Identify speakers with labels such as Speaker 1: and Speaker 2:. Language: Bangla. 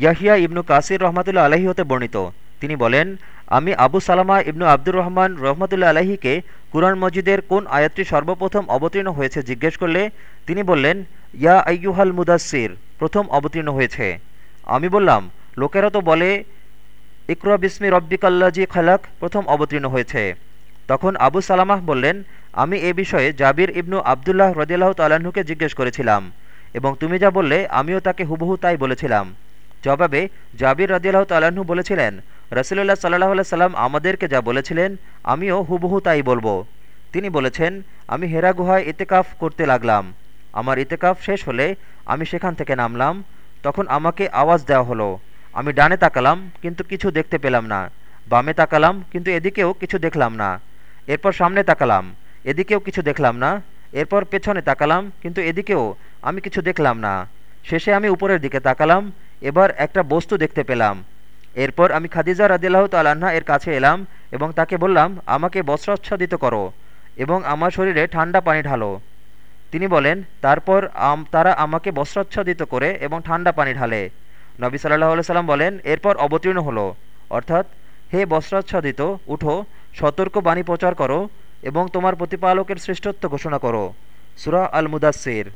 Speaker 1: ইয়াহিয়া ইবনু কাসির রহমতুল্লা আলহী হতে বর্ণিত। তিনি বলেন, আমি আবু সালামা ইবনু আব্দুর রহমান রহমতুল্লা আলহীকে কুরআন মজিদের কোন আয়াতটি সর্বপ্রথম অবতীর্ণ হয়েছে জিজ্ঞেস করলে তিনি বললেন, ইয়া আইয়ুহাল মুদাসির প্রথম অবতীর্ণ হয়েছে। আমি বললাম, লোকেরা তো বলে, ইকরা বিসমি রব্বিকাল্লাজি খালাক প্রথম অবতীর্ণ হয়েছে। তখন আবু সালামাহ বললেন, আমি এ বিষয়ে জাবির ইবনু আবদুল্লাহ রদিয়াল্লাহ তাল্লাহ্নকে জিজ্ঞেস করেছিলাম এবং তুমি যা বললে আমিও তাকে হুবহু তাই বলেছিলাম। জবাবে জাবির রদিয়াল্লাহ তাল্লাহ্ন বলেছিলেন রসুল্লাহ সাল্লাহ সাল্লাম আমাদেরকে যা বলেছিলেন, আমিও হুবহু তাই বলব। তিনি বলেছেন, আমি হেরা গুহায় ইতেকাফ করতে লাগলাম। আমার ইতেকাফ শেষ হলে আমি সেখান থেকে নামলাম। তখন আমাকে আওয়াজ দেওয়া হলো। আমি ডানে তাকালাম, কিন্তু কিছু দেখতে পেলাম না। বামে তাকালাম, কিন্তু এদিকেও কিছু দেখলাম না। এরপর সামনে তাকালাম, এদিকেও কিছু দেখলাম না। এরপর পেছনে তাকালাম, কিন্তু এদিকেও আমি কিছু দেখলাম না। শেষে আমি উপরের দিকে তাকালাম এবার একটা বস্তু দেখতে পেলাম। এরপর আমি খাদিজা রাদিল্লাহ তাল্লাহা এর কাছে এলাম এবং তাকে বললাম, আমাকে বস্ত্রাচ্ছাদিত করো এবং আমার শরীরে ঠান্ডা পানি ঢালো। তিনি বলেন, তারপর তারা আমাকে বস্ত্রাচ্ছাদিত করে এবং ঠান্ডা পানি ঢালে। নবী সাল্লাহ সাল্লাম বলেন, এরপর অবতীর্ণ হলো। অর্থাৎ, হে বস্ত্রাচ্ছাদিত, উঠো, সতর্ক বাণী প্রচার করো এবং তোমার প্রতিপালকের শ্রেষ্ঠত্ব ঘোষণা করো। সুরা আল মুদাসির